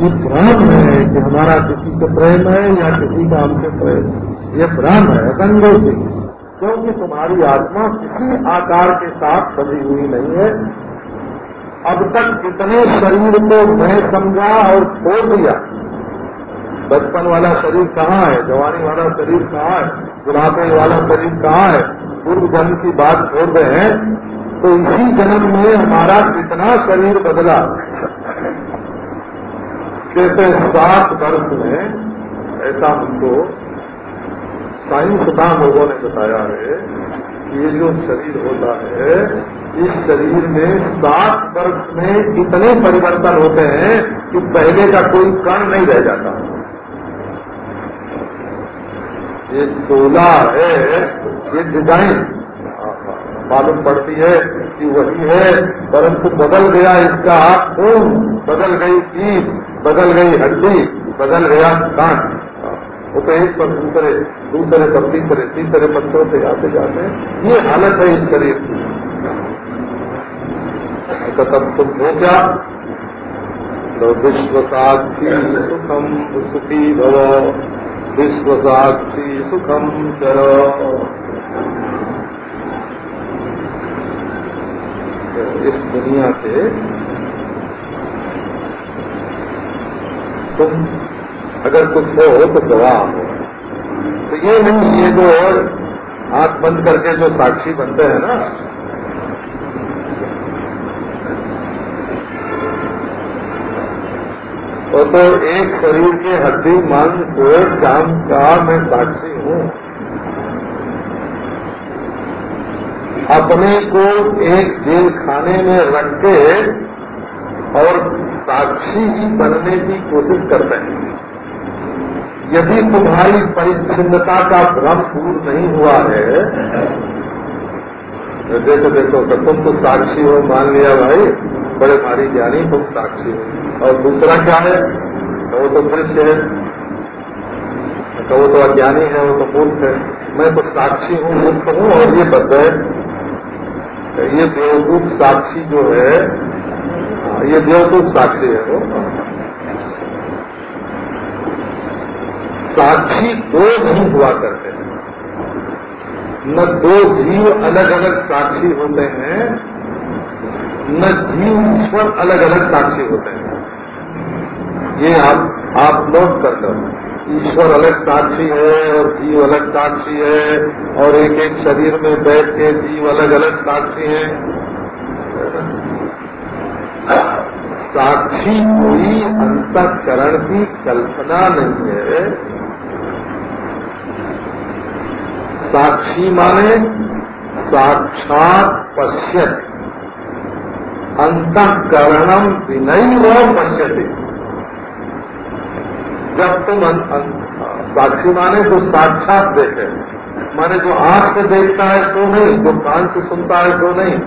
ये भ्रम है कि हमारा किसी से प्रेम है या किसी का हमसे प्रेम ये भ्रम है असंगो से क्योंकि तुम्हारी आत्मा किसी आकार के साथ सजी हुई नहीं है। अब तक कितने शरीर को मैं समझा और छोड़ दिया। बचपन वाला शरीर कहाँ है? जवानी वाला शरीर कहाँ है? बुढ़ापे वाला शरीर कहाँ है? पूर्व जन्म की बात छोड़ रहे हैं। तो इसी जन्म में हमारा कितना शरीर बदला। जैसे सात वर्ष में, ऐसा हमको साइंसदान लोगों ने बताया है कि ये जो शरीर होता है, इस शरीर में सात वर्ष में इतने परिवर्तन होते हैं कि पहले का कोई कण नहीं रह जाता। ये चोला है, ये डिज़ाइन। मालूम पड़ती है कि वही है, परंतु बदल गया इसका, खून बदल गई कीट बदल गई हड्डी, बदल गया कांट वो तो एक पर दूसरे दूसरे पर तीसरे तीसरे पत्थरों से आते जाते ये हालत है इस शरीर की। तो तब तुम हो क्या तो विश्व साक्षी सुखम सुखी भव। विश्व साक्षी सुखम चर। इस दुनिया से तुम, अगर कुछ हो तो गवाह हो। तो ये नहीं, ये जो आँख बंद करके जो साक्षी बनते हैं ना तो तो एक शरीर के हड्डी मन को जाम का मैं साक्षी हूँ। अपने को एक जेल खाने में रख के और साक्षी ही बनने की कोशिश करते हैं। यदि तुम्हारी परिच्छिन्नता का भ्रम दूर नहीं हुआ है तो देखो देखो तो तुम तो साक्षी हो मान लिया भाई बड़े भारी ज्ञानी तुम साक्षी हो। और दूसरा क्या है? तो वो तो दृश्य है। तो वो तो अज्ञानी है वो तो मूर्ख है। मैं तो साक्षी हूँ मुक्त हूँ और ये बद्ध है। तो ये देवदूत साक्षी जो हाँ, ये देवदूत साक्षी है वो। साक्षी दो नहीं हुआ करते हैं। न दो जीव अलग अलग साक्षी होते हैं, न जीव ईश्वर अलग अलग साक्षी होते हैं। ये आप आप नोट कर लो। ईश्वर अलग साक्षी है और जीव अलग साक्षी है, और एक एक शरीर में बैठ के जीव अलग अलग साक्षी है। साक्षी कोई अंतकरण की कल्पना नहीं है। साक्षी माने साक्षात पश्यत। अंतकरणम विनय व पश्यते। जब तुम साक्षी माने तो साक्षात देखे। माने जो आँख से देखता है सो नहीं, जो कान से सुनता है सो नहीं।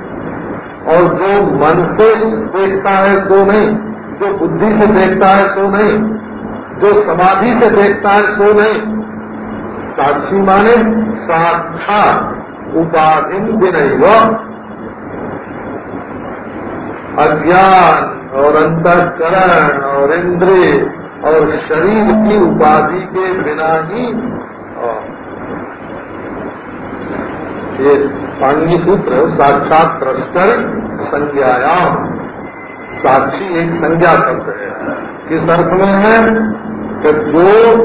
और जो मन से देखता है सो नहीं, जो बुद्धि से देखता है सो नहीं, जो समाधि से देखता है सो नहीं। साक्षी माने साक्षात उपाधि विनय। अज्ञान और अंतकरण और इंद्रिय और शरीर की उपाधि के बिना ही ये पाणनी सूत्र साक्षात प्रस्तर संज्ञायाम। साक्षी एक संज्ञा शब्द है। किस अर्थ में है? कि जो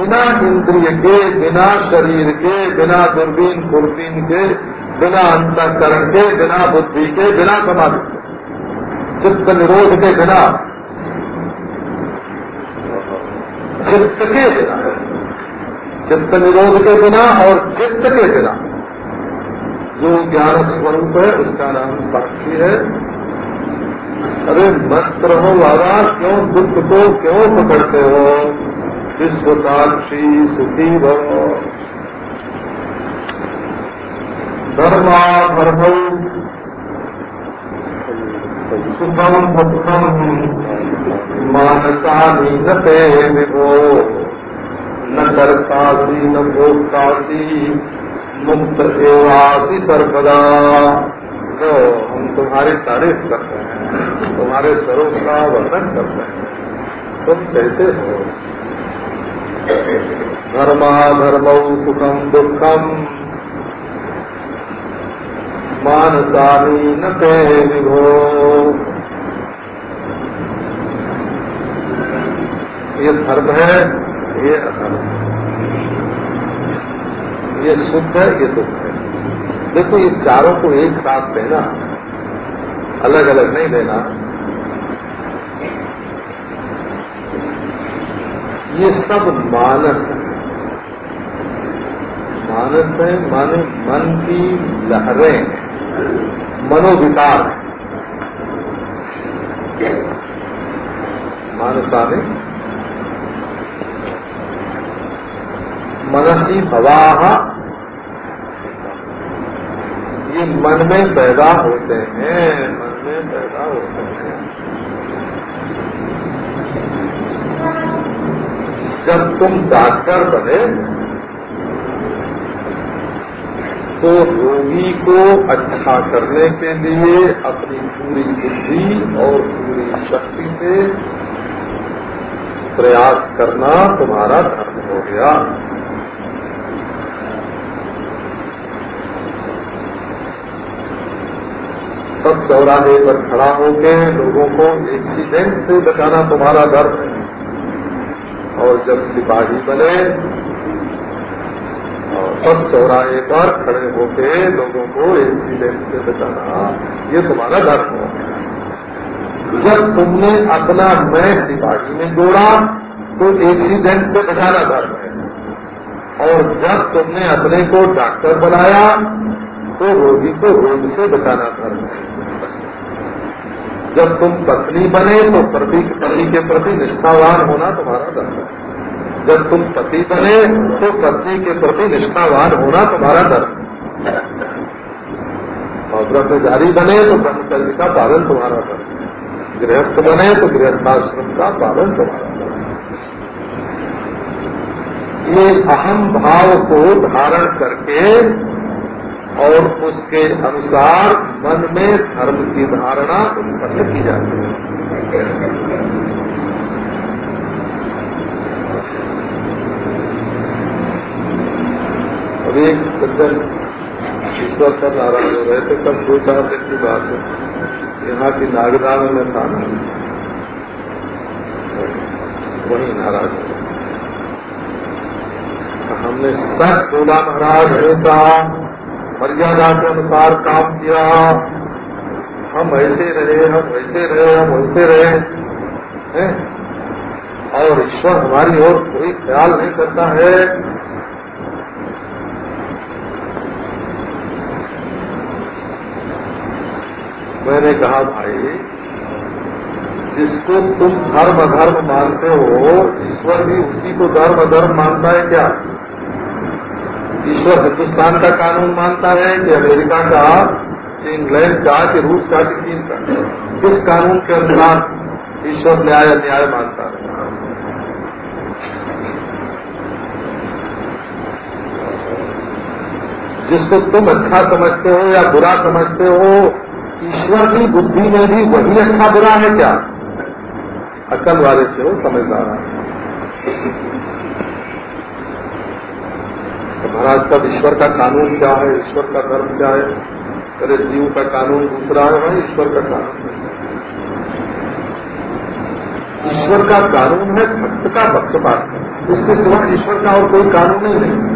बिना इंद्रिय के, बिना शरीर के, बिना दूरबीन कुर्बीन के, बिना अंतकरण के, बिना बुद्धि के, बिना समाधि के, चित्त निरोध के बिना, चित्त के बिना, चित्त निरोध के बिना और चित्त के बिना। जो ज्ञान स्वरूप है, उसका नाम साक्षी है। अरे मस्त रहो बाबा क्यों दुख को क्यों पकड़ते हो? विश्व साक्षी सुखी भव धर्माधर्म सुखम दुखम मानसानी न ते विभो। न करतासी न भोक्तासी मुक्त एवासी सर्वदा। तो हम तुम्हारी तारीफ़ करते हैं, तुम्हारे स्वरूप का वर्णन करते हैं। तुम कैसे हो? धर्मा धर्म सुखम दुखम मानसानी न ते विभो। ये धर्म है, ये अधर्म ये सुख है, ये दुख है। देखो, ये चारों को एक साथ देना अलग अलग नहीं देना। ये सब मानस है। मानस है, माने मन की लहरें मनोविकार मानसा में मनसी भवाह ये मन में पैदा होते हैं, मन में पैदा होते हैं। जब तुम डॉक्टर बने तो रोगी को अच्छा करने के लिए अपनी पूरी बुद्धि और पूरी शक्ति से प्रयास करना तुम्हारा धर्म हो गया। सब चौराहे पर खड़ा होकर लोगों को एक्सीडेंट से बचाना तुम्हारा धर्म है। और जब सिपाही बने, और सब चौराहे पर खड़े होकर लोगों को एक्सीडेंट से बचाना, ये तुम्हारा धर्म हो। जब तुमने अपना मैं सिपाही में जोड़ा तो एक्सीडेंट से बचाना धर्म है। और जब तुमने अपने को डॉक्टर बनाया तो रोगी को रोग से बचाना धर्म है। जब तुम पत्नी बने तो पति पति के प्रति निष्ठावान होना तुम्हारा धर्म है। जब तुम पति बने तो पत्नी के प्रति निष्ठावान होना तुम्हारा धर्म और ब्रह्मचारी बने तो ब्रह्मचर्य का पालन तुम्हारा धर्म गृहस्थ बने तो गृहस्थाश्रम का पालन तुम्हारा धर्म ये अहम भाव को धारण करके और उसके अनुसार मन में धर्म की धारणा उत्पन्न की जाती है। अब एक सज्जन ईश्वर पर नाराज़ हो रहे थे कब दो चार दिन की बात है। यहाँ की नागदान में था वही नाराज़ हो हमने सच बोला महाराज ऐसा मर्यादा के अनुसार काम किया। हम ऐसे रहे, हम वैसे रहे, हम वैसे रहे। हैं? और ईश्वर हमारी ओर कोई ख्याल नहीं करता है। मैंने कहा, भाई, जिसको तुम धर्म अधर्म मानते हो, ईश्वर भी उसी को धर्म अधर्म मानता है क्या? ईश्वर हिंदुस्तान का कानून मानता है कि अमेरिका का, इंग्लैंड का, कि रूस का, कि चीन का। किस कानून के अनुसार ईश्वर न्याय न्याय मानता है। जिसको तुम अच्छा समझते हो या बुरा समझते हो, ईश्वर की बुद्धि में भी वही अच्छा बुरा है क्या? अकल वाले से हो, समझदार। है तो महाराज तब ईश्वर का कानून क्या है? ईश्वर का धर्म क्या है? अरे जीव का कानून दूसरा है भाई ईश्वर का कानून? ईश्वर का कानून है भक्त का पक्षपात उसके सिवा ईश्वर का और कोई कानून ही। नहीं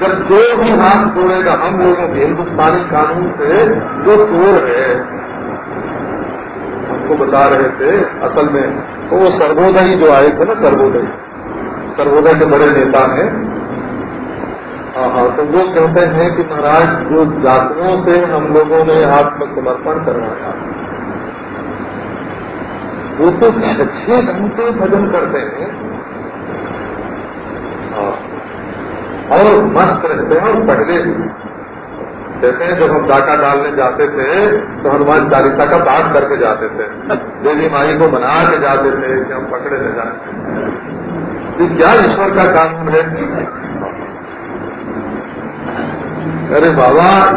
जब जो भी हाथ जोड़ेगा, हम लोगों के हिंदुस्तानी कानून से जो चोर है, हमको बता रहे थे असल में तो वो सर्वोदय जो आए थे ना, सर्वोदय। सर्वोदय के बड़े नेता हैं। हाँ तो वो कहते हैं कि महाराज, जो जातियों से हम लोगों ने आत्मसमर्पण करवाया वो तो छह घंटे भजन करते हैं। हाँ और मस्त रहते हैं और पहले कहते हैं, जब हम डाका डालने जाते थे तो हनुमान चालीसा का पाठ करके जाते थे। देवी माई को मना के जाते थे कि हम पकड़े न ये क्या ईश्वर का कानून है? अरे बाबा,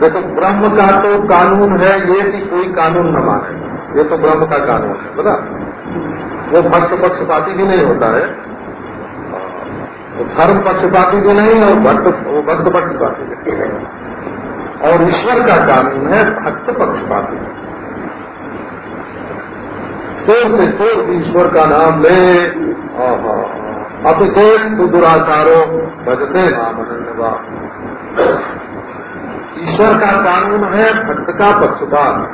देखो, ब्रह्म का तो कानून है, ये कि कोई कानून न माने। ये तो ब्रह्म का कानून है, बता। वो भक्त पक्षपाती भी नहीं होता है। वो धर्म पक्षपाती भी नहीं और भक्त वो भक्त पक्षपाती भी और ईश्वर का कानून है भक्त पक्षपाती शोर से ईश्वर का नाम ले। अभिषेक सुदुराचारो भजते नाम ईश्वर का कानून है, भक्त का पक्षपात।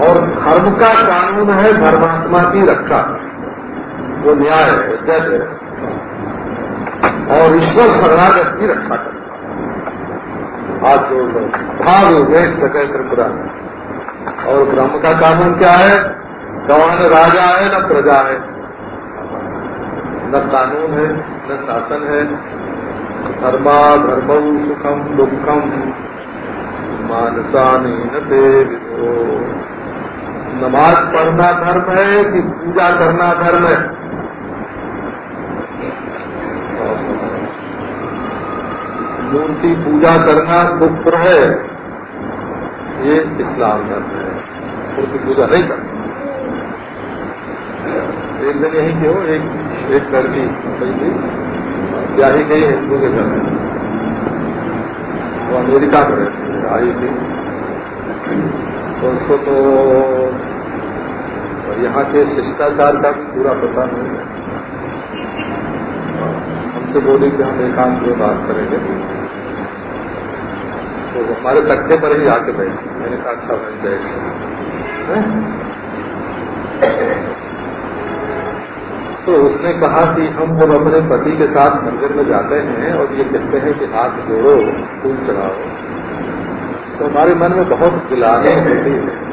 और धर्म का कानून है, धर्मात्मा की रक्षा। वो न्याय है, जज है। और ईश्वर शरणागत की रक्षा करता आज जो भाव देख सके त्रिपुरा। और ब्रह्म का कानून क्या है? कौन राजा है, न प्रजा है। न कानून है, न शासन है। धर्मा धर्म सुखम दुखम मानसा न विदो नमाज़ पढ़ना धर्म है कि पूजा करना धर्म है? मूर्ति पूजा करना कुफ्र है ये इस्लाम धर्म है। मूर्ति पूजा नहीं करना। एक दिन यही के हो, एक एक लड़की थी क्या ही गई हिंदू के घर में। वो अमेरिका में आई थी। तो उसको तो यहाँ के शिष्टाचार का पूरा पता नहीं है। हमसे बोले कि हम एकांत में बात करेंगे। तो हमारे तख्ते पर ही आके बैठे। मैंने कहा अच्छा भाई, बैठ। तो उसने कहा कि हम जब अपने पति के साथ मंदिर में जाते हैं और ये कहते हैं कि हाथ जोड़ो, फूल चढ़ाओ। तो हमारे मन में बहुत गिलाने होती है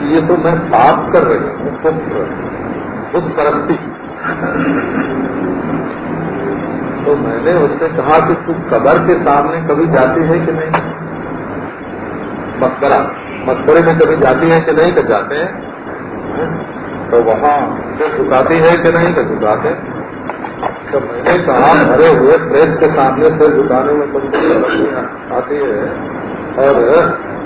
कि ये तो मैं पाप कर रही हूँ, पुत्र, बुद्ध परस्ती। तो मैंने उससे कहा कि तू कबर के सामने कभी जाती है कि नहीं? मकबरा मकबरे में कभी जाती है कि नहीं? तो जाते हैं। तो वहाँ फिर झुकाती है कि नहीं तो झुकाते तो मैंने कहा भरे हुए प्रेस के सामने से झुकाने में कुछ आती है और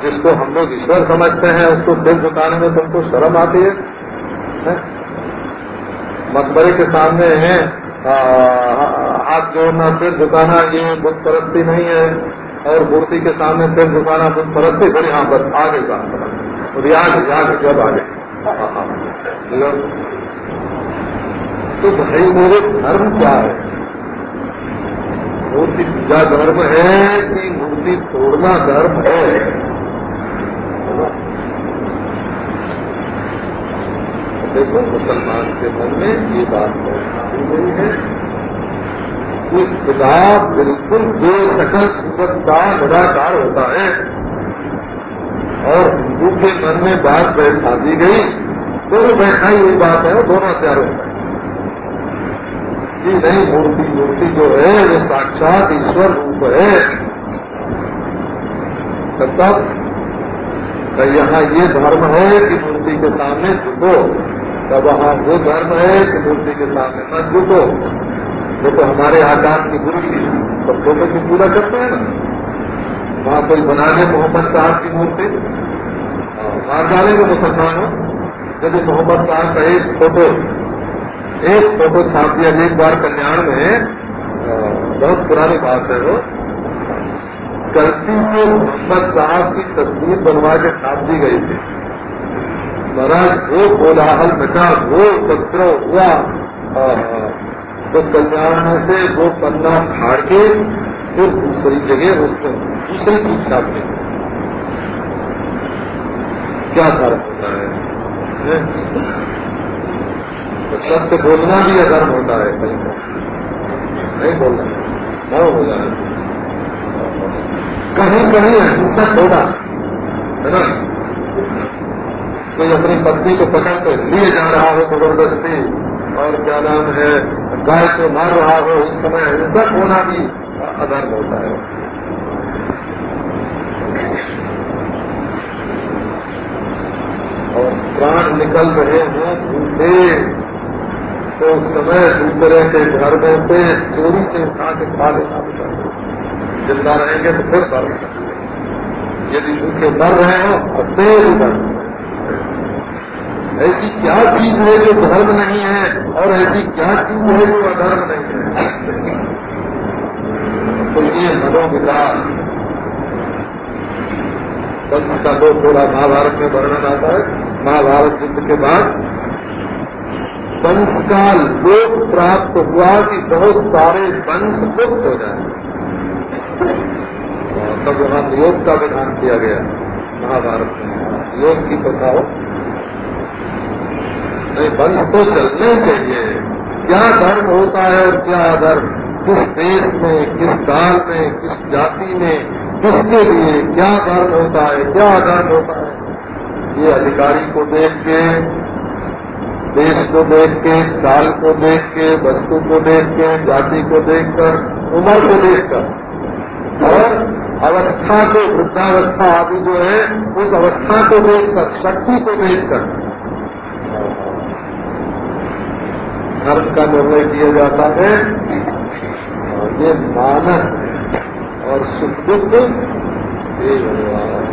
जिसको हम लोग ईश्वर समझते हैं उसको सिर झुकाने में तुमको शर्म आती है, है? मकबरे के सामने है हाथ जोड़ना सिर झुकाना ये बुद्ध परस्ती नहीं है और मूर्ति के सामने सिर झुकाना बुद्ध परस्ती फिर यहाँ बस आगे काम और याद जब आगे। तो भाई मेरे धर्म क्या है? मूर्ति पूजा धर्म है कि मूर्ति तोड़ना धर्म है। देखो, मुसलमान के मन में ये बात पहुंचाई गई है। कि खुदा बिल्कुल दो सकल सूरत का निराकार होता है। और हिंदू के मन में बात बैठा दी गई तो बैठा ही ये बात है दोनों तैयार होता है। कि नहीं, मूर्ति मूर्ति जो है, वो साक्षात ईश्वर रूप है। तब तो यहाँ ये धर्म है कि मूर्ति के सामने झुको। तब वहाँ वो धर्म है कि मूर्ति के सामने न झुको। वो तो हमारे आकाश की गुरु की तो फ़ोटो की पूरा करते हैं ना। वहाँ कोई बना दे मोहम्मद साहब की मूर्ति? मार डालेंगे मुसलमान हो। यदि मोहम्मद साहब का एक फ़ोटो एक फ़ोटो छाप दिया एक बार कल्याण में बहुत पुरानी बात है वो। गलती से मोहम्मद साहब की तस्वीर बनवा के छाप दी गई थी। महाराज, वो कोलाहल बचा वो पत्र हुआ। तो कल्याण से वो पन्ना फाड़ के फिर दूसरी जगह उसको दूसरी चीज़ छाप दी। क्या फ़र्क होता है? तो सत्य बोलना भी अधर्म होता है, कहीं नहीं बोलना। मौन हो जाना कहीं कहीं अहिंसक होगा है ना? कोई अपनी पत्नी को पकड़ कर लिए जा रहा हो ज़बरदस्ती, और क्या नाम है, गाय को मार रहा हो, उस समय हिंसक होना भी अधर्म होता है। और प्राण निकल रहे हों तो उस समय दूसरे के घर में से चोरी से उठा के खा लेना है। ज़िंदा रहेंगे तो फिर मर यदि भूखे मर रहे हो तेज मर ऐसी क्या चीज़ है जो धर्म नहीं है, और ऐसी क्या चीज़ है जो अधर्म नहीं है? तो ये मनोविकार। वंश का तो थोड़ा महाभारत में वर्णन आता है। महाभारत युद्ध के बाद वंश का लोक प्राप्त हुआ कि बहुत सारे वंश मुक्त हो जाए। तब वहाँ योग का विधान किया गया, महाभारत में। योग की प्रथा हो नहीं, वंश तो चलने चाहिए। क्या धर्म होता है और क्या अधर्म? किस देश में, किस काल में, किस जाति में, किसके लिए क्या धर्म होता है, क्या अधर्म होता है? ये अधिकारी को देख के देश को देख के काल को देख के, वस्तु को देख के, जाति को देखकर उम्र को देखकर और अवस्था को, वृद्धावस्था आदि जो है, उस अवस्था को देखकर शक्ति को देखकर धर्म का निर्णय किया जाता है। और ये मानस और सुख दुख, ये भगवान।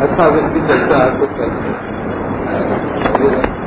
अच्छा चर्चा आपको करते और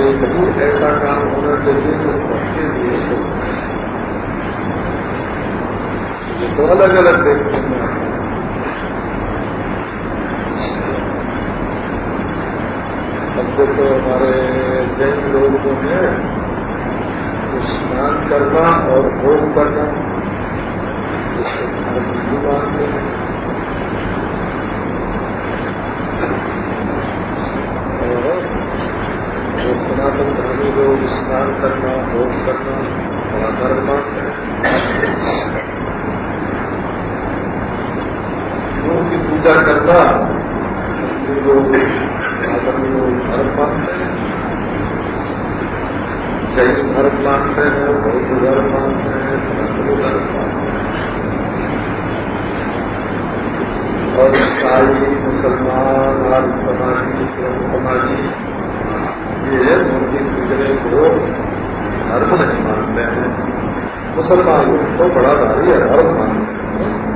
तो ज़रूर ऐसा काम होना चाहिए जो सबके लिए हो। ये तो अलग अलग देखते हैं। अब देखो हमारे जैन लोग जो है स्नान करना और भोग करना, इसको भारत हिंदू मानते हैं। सनातन धर्मी लोग स्नान करना, भोग करना, बड़ा धर्म मानते हैं। गुरु की पूजा करना हिंदू लोग सनातन लोग धर्म मानते हैं। जैन धर्म मानते हैं, बौद्ध धर्म मानते हैं, सनातनी धर्म मानते हैं। और ईसाई मुसलमान आज समाजी प्रमुख समाजी ये मूर्ति पूजने को धर्म नहीं मानते हैं मुसलमान लोग तो बड़ा भारी अधर्म मानते हैं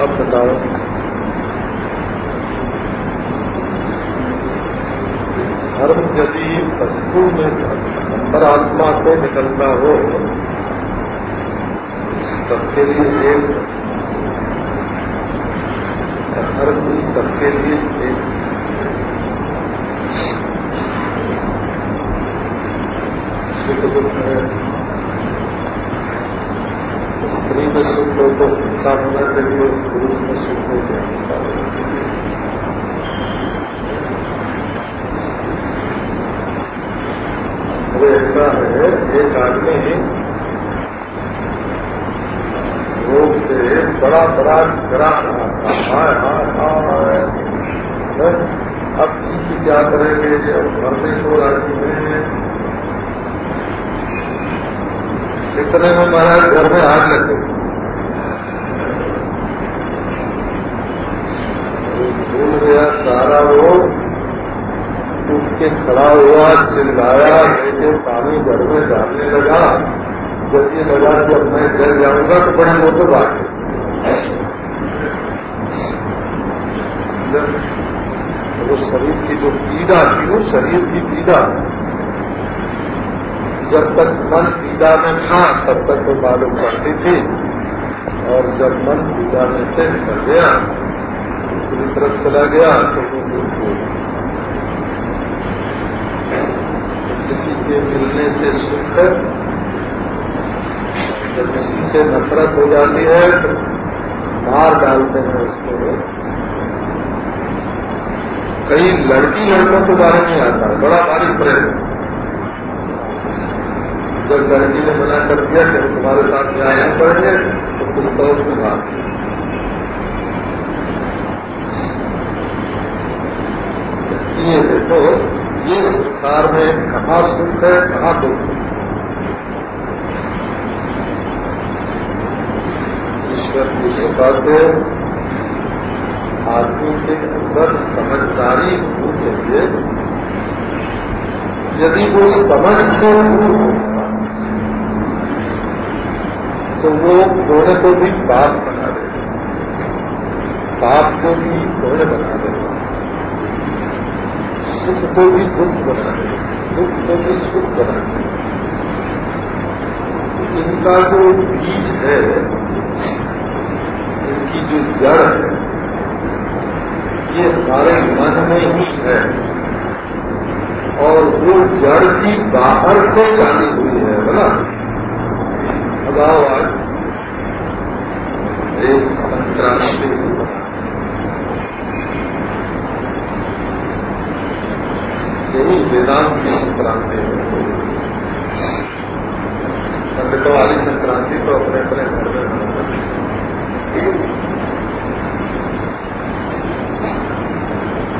अब बताओ धर्म यदि वस्तु में अंतरात्मा से निकलता हो सबके लिए एक भी सबके लिए एक। है। स्त्री में सुख हो तो हिंसा होना चाहिए पुरुष में सुख हो तो हिंसा होना चाहिए। ऐसा है, एक आदमी रोग से बड़ा बड़ा डरा रहा था। हाय हाय हाय। अब चीज़ क्या करेंगे अब मरने को राज़ी में इतने में महाराज घर में आग लग भूल गया सारा वो। उठ के खड़ा हुआ, चिल्लाया, लेके पानी घर में डालने लगा। जब ये लगा कि अब मैं जल जाऊँगा तो बड़ी मोटर बात है। वो शरीर की जो पीड़ा थी, वो शरीर की पीड़ा। जब तक मन पीड़ा में था, तब तक वो मालूम करती थी। और जब मन पीड़ा में से निकल गया, दूसरी तरफ़ चला गया तो वो दूर किसी के मिलने से सुख है जब किसी से नफरत हो जाती है तो मार डालते हैं उसको। कई लड़की लड़कों के बारे में आता है, बड़ा भारी प्रेम। जब लड़की ने मना कर दिया कि तुम्हारे साथ नहीं पढ़ेंगे तो कुछ तो उसमें भाग ये देखो, ये संसार में कहाँ सुख है, कहाँ दुख है। ईश्वर की कृपा से आदमी के अंदर समझदारी होनी चाहिए। यदि वो समझ से दूर होगा तो वो पुण्य को भी पाप बना देगा। पाप को भी पुण्य बना देगा। सुख को भी दुख बना दे दुख को भी सुख बना दे इनका जो बीज है इनकी जो जड़ है, ये हमारे मन में ही है। और वो जड़ की बाहर से जानी हुई है बोला अभाव एक संक्रांति यही वेदांत की संक्रांति है पंडितों वाली संक्रांति तो अपने अपने घर में मनाते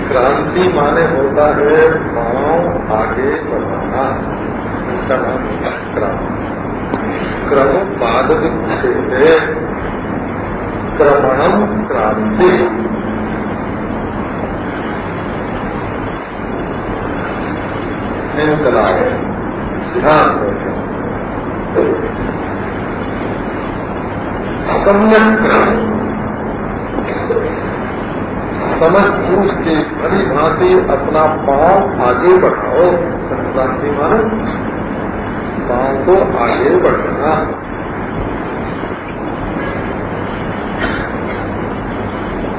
क्रांति माने होता है पाँव आगे बढ़ाना इसका नाम होता है क्रांति क्रम पाद विच्छेद क्रमणम क्रांति कला है ध्यान सम्यक क्रम समझ बूझ के भांति अपना पाँव आगे बढ़ाओ। संक्रांति मानो पाँव को आगे बढ़ाना।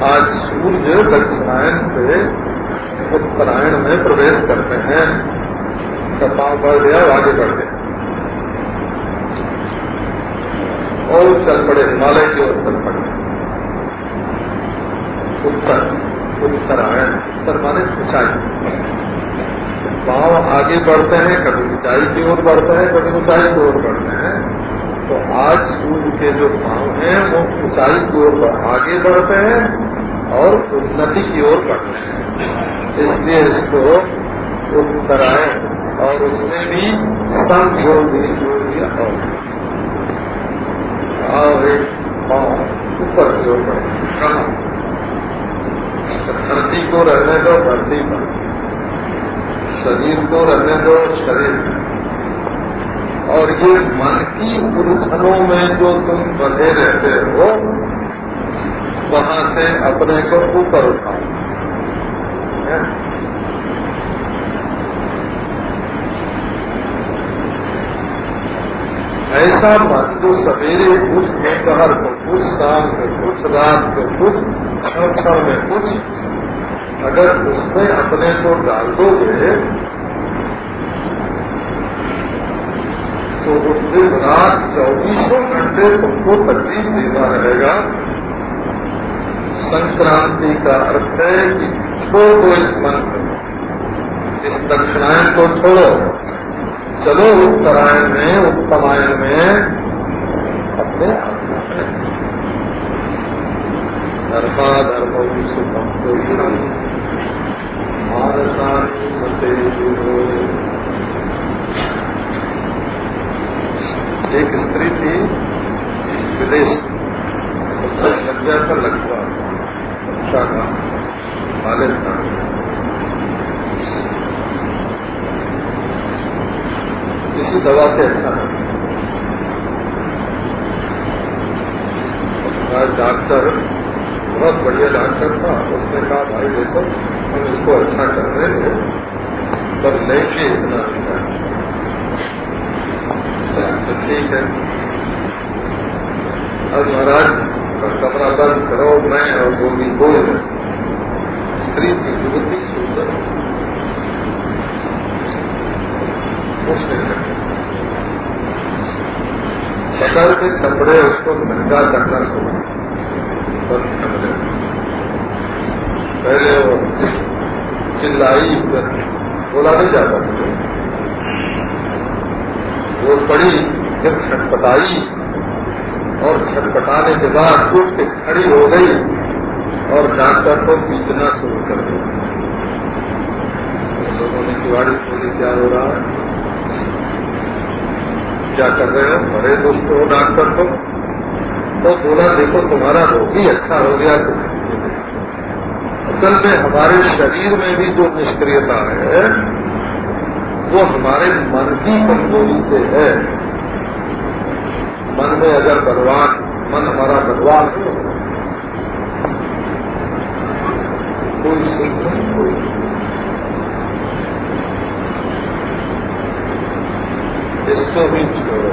आज सूर्य दक्षिणायन से उत्तरायण में प्रवेश करते हैं। पाँव बढ़ गया, आगे बढ़ गया। और चल पड़े, हिमालय की ओर चल पड़े। उत्तर, उत्तरायण। माने ऊंचाई। पाँव आगे बढ़ते हैं, कभी ऊंचाई की ओर बढ़ते हैं, कभी ऊंचाई की ओर बढ़ते हैं। तो आज सूर्य के जो पाँव हैं, वो ऊंचाई की ओर आगे बढ़ते हैं और उन्नति की ओर बढ़ते हैं। इसलिए इसको उत्तरायण और उसमें भी संघ दी जोड़ दिया और एक पाँव ऊपर की ओर कहा। धरती को रहने दो, धरती पर। शरीर को रहने दो, शरीर और ये मन की उलझनों में जो तुम बधे रहते हो, वहाँ से अपने को ऊपर उठाओ। ऐसा मन जो सवेरे कुछ दोपहर को कुछ शाम को कुछ रात को कुछ क्षण में कुछ अगर उसमें अपने को डाल दोगे तो वो दिन रात चौबीसों घंटे तुमको तकलीफ़ देना रहेगा। संक्रांति का अर्थ है कि छोड़ो इस मन को, इस दक्षिणायन को छोड़ो। चलो उत्तरायण में, उत्तमायण में अपने धर्मा धर्म सुखम को मानसानी एक स्त्री थी, विदेश लगवा अच्छा का खालिस्तान किसी दवा से अच्छा है डॉक्टर, बहुत बढ़िया डॉक्टर था। उसने कहा, भाई देखो हम इसको अच्छा कर रहे थे पर लेके इतना तो ठीक है। अब महाराज का कमरा बंद करो, मैं और गोली बोल स्त्री की युवती सुंदर पकड़ के कपड़े उसको नंगा करना शुरू पहले वो चिल्लाई बोला नहीं जाता वो पड़ी जब छटपटाई और छटपटाने के बाद उठ के खड़ी हो गई और डॉक्टर को पीटना शुरू कर दिया लोगों ने किवाड़ी खोली क्या हो रहा है? क्या कर रहे हो? बड़े दोस्त हो डॉक्टर को तो बोला, देखो, तुम्हारा रोग ही अच्छा हो गया तो असल में हमारे शरीर में भी जो निष्क्रियता है, वो हमारे मन की कमज़ोरी से है। मन में अगर भगवान मन हमारा भगवान हो, कोई सुख नहीं कोई इसको भी छोड़ो।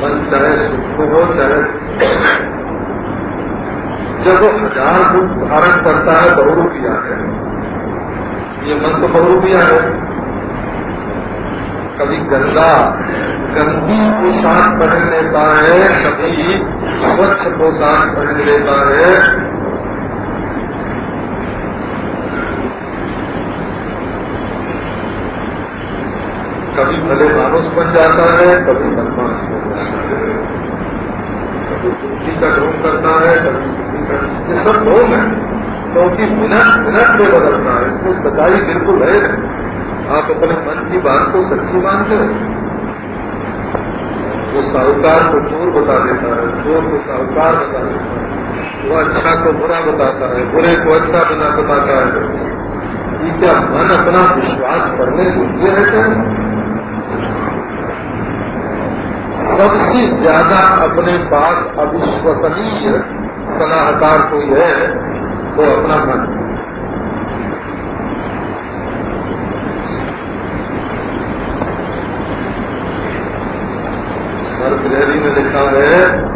मन चाहे सुख हो, चाहे जब वो हज़ार रूप धारण करता है बहुरूपिया है। ये मन तो बहुरूपिया है। कभी गंदा गंदी पोशाक पहन लेता है कभी स्वच्छ पोशाक पहन लेता है। कभी भले मानुष बन जाता है, कभी बदमाश बन जाता है। कभी बुद्धि का ढोंग करता है, कभी बुद्धि का ये सब ढोंग है। क्योंकि मिनट मिनट में बदलता है। इसमें सच्चाई बिल्कुल है। आप अपने मन की बात को सच्ची मानते हो। वो साहूकार को चोर बता देता है, चोर को साहूकार बता देता है। वो अच्छा को बुरा बताता है, बुरे को अच्छा बना बताता है। ये क्या मन अपना विश्वास करने योग्य है क्या? सबसे ज़्यादा अपने पास अविश्वसनीय सलाहकार कोई है, वो अपना मन। रैली में लिखा है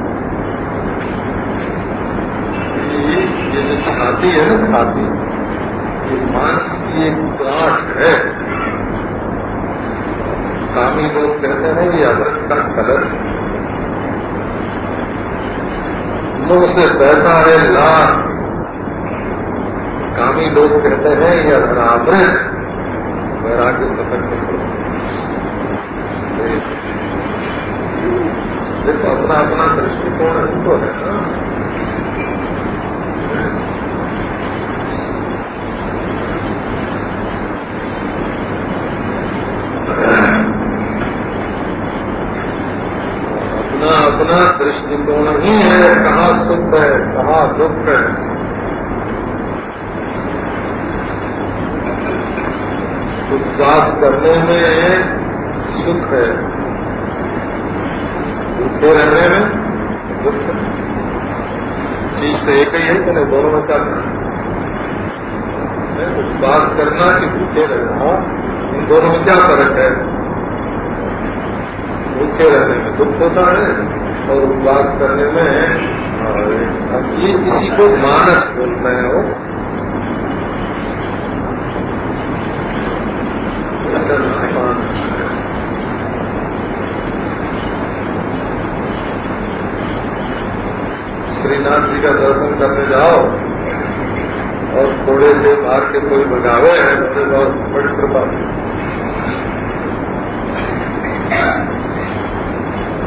कि ये जो छाती है ना, छाती, ये मांस की एक गांठ है। कामी लोग कहते हैं, ये अमृत का कलर। मुँह से बहता है लाल। कामी लोग कहते हैं, ये अधरामृत। वैराग्य सफ़र से देखो अपना अपना दृष्टिकोण है तो है ना अपना दृष्टिकोण ही है, कहाँ सुख है, कहाँ दुख है। उद्वास करने में सुख है भूखे रहने में दुख है एक ही है कि दोनों में क्या उपवास करना कि भूखे रहना इन दोनों में क्या फ़र्क है? भूखे रहने में दुख होता है और उपवास करने में अब ये इसी को मानस बोलते हैं वो। श्रीनाथ जी का दर्शन करने जाओ। और थोड़े से बाहर के कोई बजावे है तो बहुत बड़ी कृपा।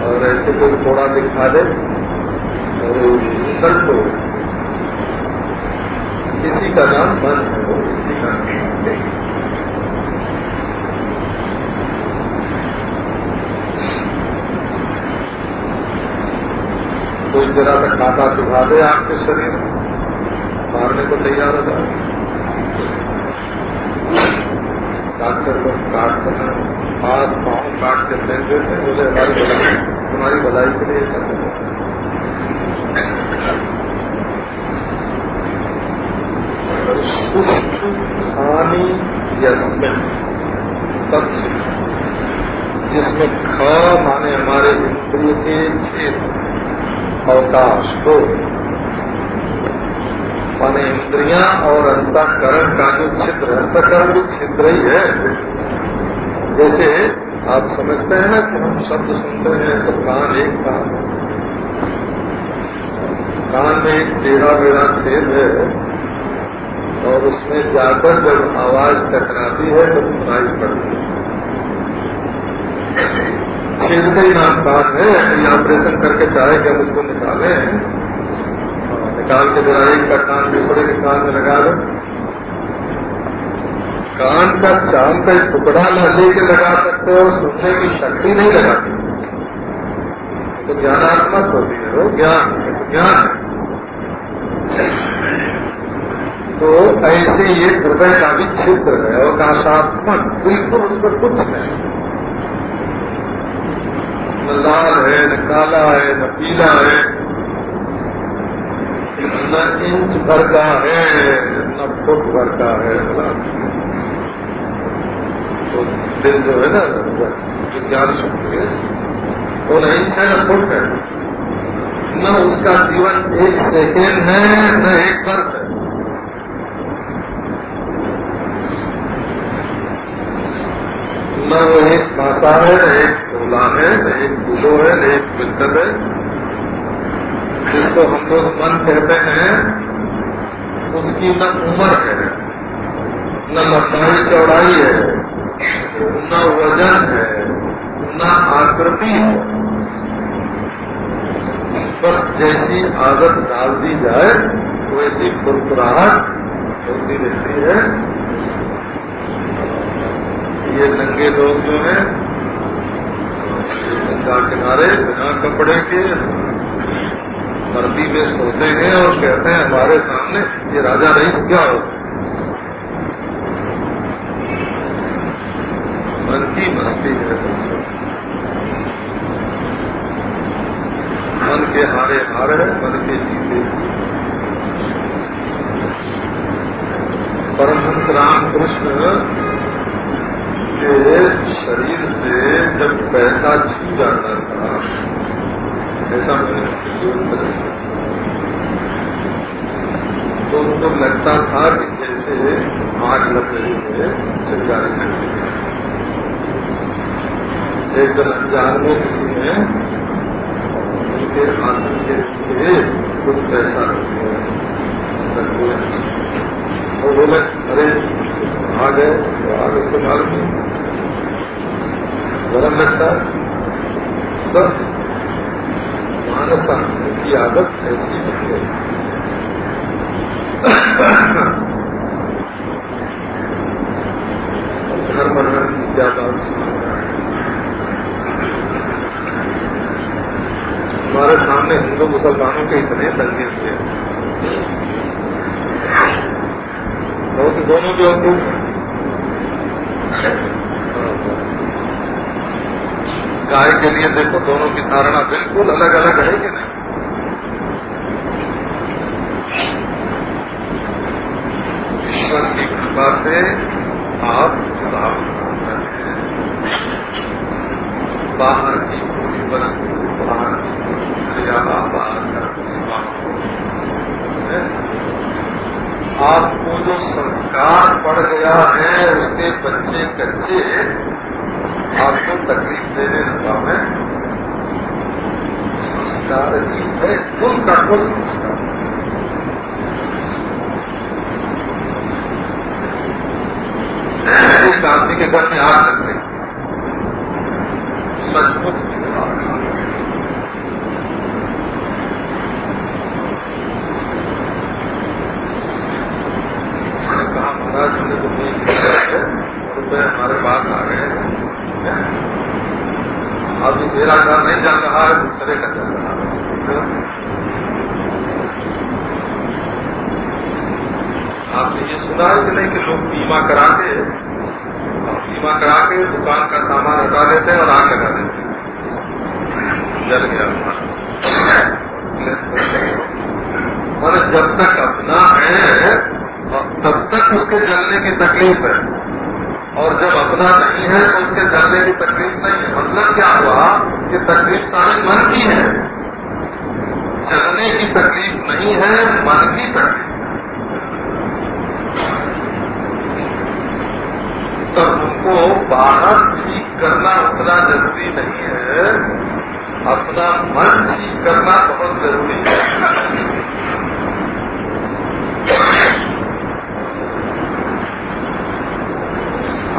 और ऐसे कोई थोड़ा दिखा दे और इंसल्ट हो। इसी का नाम बंद है वो इसी का नाम कोई जरा सा खाता चुभा दे आपके शरीर मारने को तैयार होगा डॉक्टर को काट करना हाथ, पाँव काट के फेंक देते हैं। बोले, हमारी भलाई, तुम्हारी भलाई के लिए करते हानि यस्मिन तत्व जिसमें ख माने हमारे इंद्रिय के क्षेत्र अवकाश को। माने इंद्रिया और अंतकरण का जो छिद्र अंतकरण भी छिद्र ही है। जैसे आप समझते हैं ना कि हम शब्द सुनते हैं तो कान एक कान कान में एक टेढ़ा बेड़ा छेद है। और उसमें जाकर जब आवाज़ टकराती है तो सुनाई पड़ती है। छेद का ही नाम कान है ये ऑपरेशन करके चाहे कि हम उसको निकाले। निकाल के जरा एक का कान दूसरे के कान में लगा दो कान का चाँद का एक टुकड़ा न लेके लगा सकते और सुनने की शक्ति नहीं लगा सकते। तो ज्ञानात्मक होती है वो ज्ञान है ज्ञान। है तो ऐसे ये हृदय का भी छिद्र है, अवकाशात्मक, बिल्कुल उस पर कुछ नहीं। न लाल है, न काला है, न पीला है, न इंच भर का है, न फुट भर का है तो दिल जो है ना जो ज्ञान शक्ति है। वो नहीं है, न फुट है। न उसका जीवन एक सेकेंड है, न एक वर्ष है। न वो एक भाषा है, न एक बोला है, न एक गुलो है, न एक विद्युत है। जिसको हम लोग मन कहते हैं, उसकी न उम्र है, न लंबाई चौड़ाई है, न वज़न है, न आकृति है। बस जैसी आदत डाल दी जाए, वैसी फुरफुराहट होती रहती है। ये नंगे लोग जो हैं गंगा किनारे, बिना कपड़े के वर्दी में सोते हैं और कहते हैं, हमारे सामने ये राजा रईस क्या हो? मन की मस्ती है मन के हारे हार है, मन के जीते। परमहंस राम कृष्ण के शरीर से जब पैसा छू जाता था, ऐसा मैंने तो उनको लगता था कि जैसे आग लग रही है चिंगारी एक दिन अनजान में किसी ने, उनके आसन के पीछे कुछ पैसा रखे और बोले अरे आ गए तो आगे तो मालूम नहीं। गरम लगता सब मानसा की आदत ऐसी है घर बढ़ने की क्या बात हमारे सामने हिंदू मुसलमानों के इतने दंगे थे बहुत दोनों जो गाय के लिए देखो, दोनों की धारणा बिल्कुल अलग अलग है कि नहीं? ईश्वर की कृपा से आप साफ़ बाहर की संस्कार पड़ गया है, उसके बच्चे कच्चे आपको तकलीफ़ देने लगा है संस्कार ही है कुल का कुल संस्कार। एक आदमी के घर में आग लग गई सचमुच कहा महाराज हमने तो नहीं है रुपये हमारे पास आ गए हैं अभी मेरा घर नहीं चल रहा है दूसरे का चल रहा है आपने ये सुना है कि नहीं कि लोग बीमा करा के बीमा करा के दुकान का सामान हटा देते हैं और आग लगा देते हैं। जल गया और जब तक अपना है तब तक उसके जलने की तकलीफ़ है। और जब अपना नहीं है तो उसके जलने की तकलीफ़ नहीं है। मतलब क्या हुआ? कि तकलीफ़ सारे मन की है। चलने की तकलीफ़ नहीं है, मन की तकलीफ़ तो उनको बाहर ठीक करना उतना ज़रूरी नहीं है। अपना मन ठीक करना बहुत ज़रूरी है।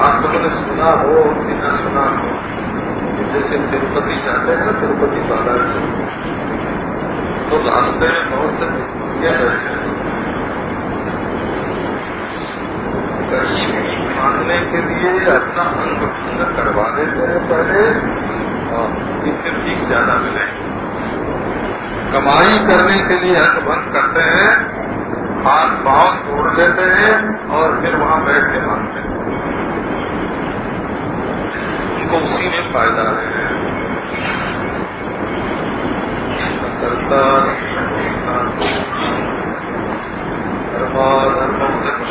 आप लोगों ने सुना हो कि न सुना हो जैसे तिरुपति जाते हैं ना, तिरुपति बालाजी तो रास्ते में बहुत से ये बैठे गरीब मांगने के लिए अपना अंग भंग करवा देते हैं पहले फिर ठीक ज़्यादा मिले। कमाई करने के लिए अंग भंग करते हैं हाथ पाँव तोड़ देते हैं, और फिर वहाँ बैठ के मांगते हैं उनको उसी में फ़ायदा है।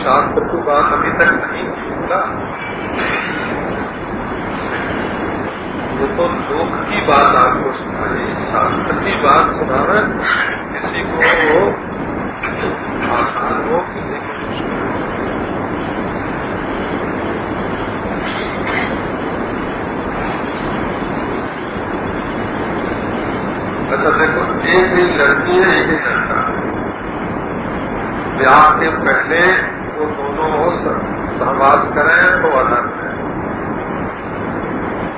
शास्त्र की बात अभी तक नहीं होगा। वो तो लोक की बात आपको सुनाई शास्त्र की बात सुनाना किसी को आसान हो किसी को अच्छा देखो एक ही लड़की है एक ही लड़का ब्याह के पहले वो दोनों सहवास करें तो अलग है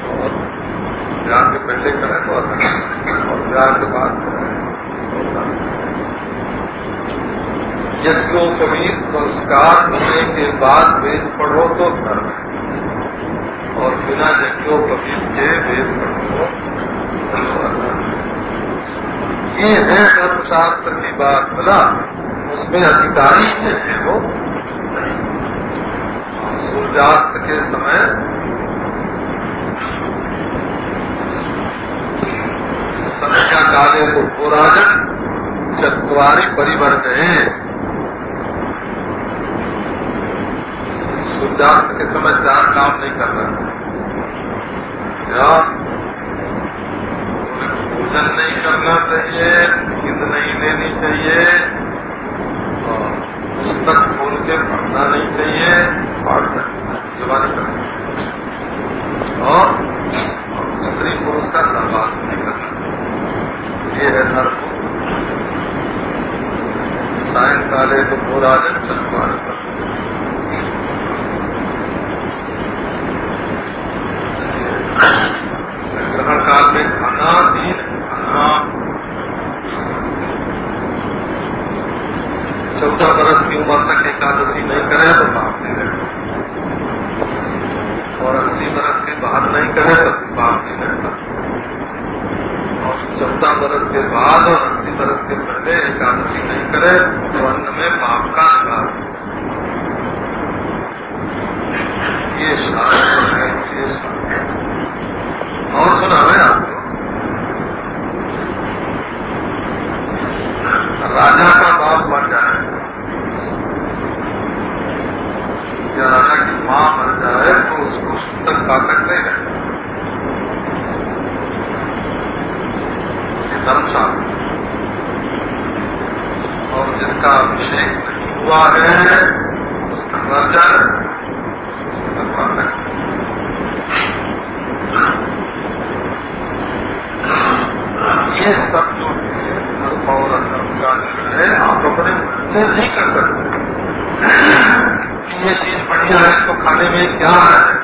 और ब्याह के पहले करें तो अलग है और ब्याह के बाद करें तो यज्ञों कभी संस्कार होने के बाद वेद पढ़ो तो धर्म है और बिना यज्ञों कभी के वेद पढ़ो तो ये है धर्मशास्त्र की बात बोला उसमें अधिकारी है वो सूर्यास्त के समय संख्या काले को पुराजन चतवारी परिवर्त है। सूर्यास्त के समय चार काम नहीं करना भोजन नहीं करना चाहिए नींद नहीं लेनी चाहिए। पुस्तक बोल के पढ़ना नहीं चाहिए, और जुबानी करना और स्त्री पुरुष का सहवास नहीं करना ये है नर्क सायकाले तो पूरा जन कर नहीं कर सकते। ये चीज़ बढ़िया है इसको खाने में क्या है?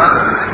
not